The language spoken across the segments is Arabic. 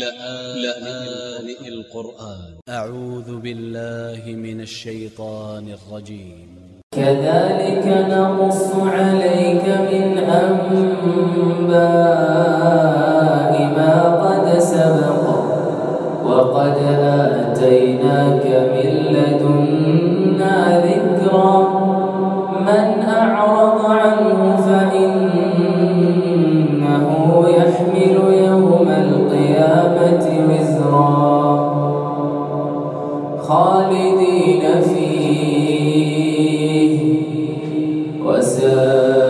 لآن القرآن. أ ع و ذ ب ا ل ل ه من ا ل ش ي ط ا ن ا ل ر ج ي م ك ذ ل كذلك نقص عليك من أنباء وسائر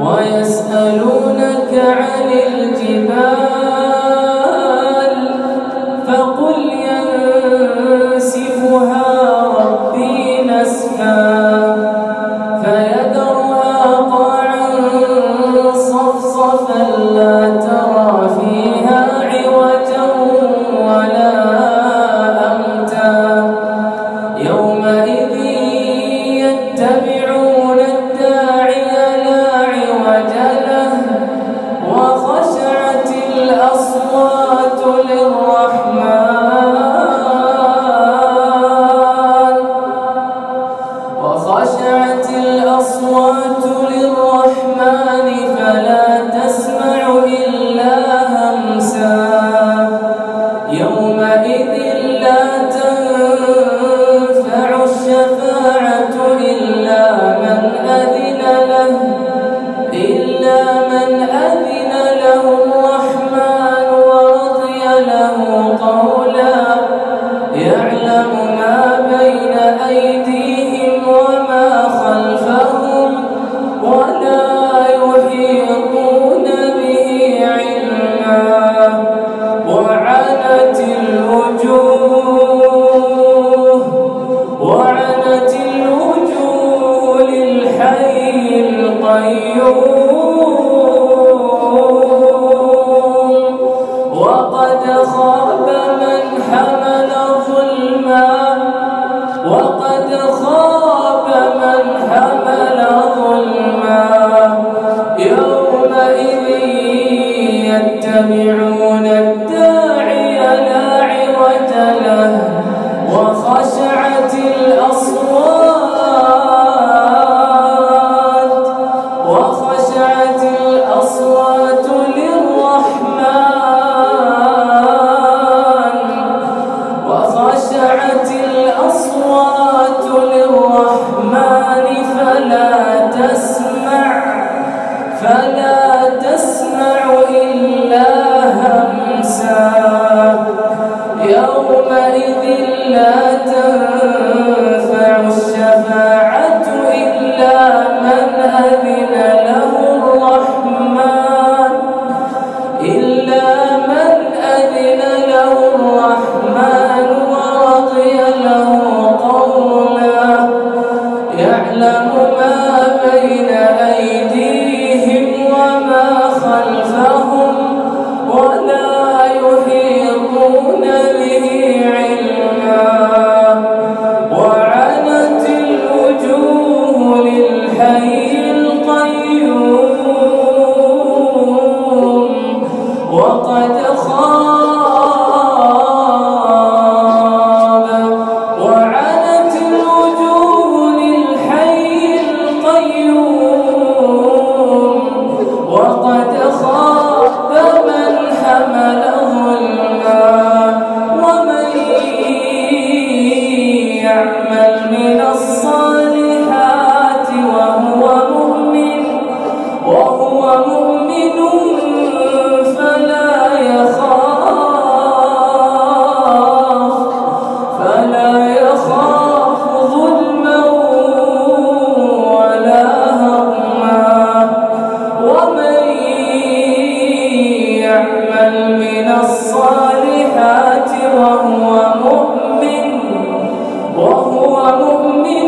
ويسألونك عن الجبال فقل ينسفها ربي نسكا فيدرها طاعا صفصفا لا ترى فيها عوجا ولا أمتا يومئذ يتبعون وهو مؤمن